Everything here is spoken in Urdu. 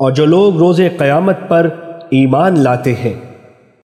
اور جو لوگ روز قیامت پر ایمان لاتے ہیں۔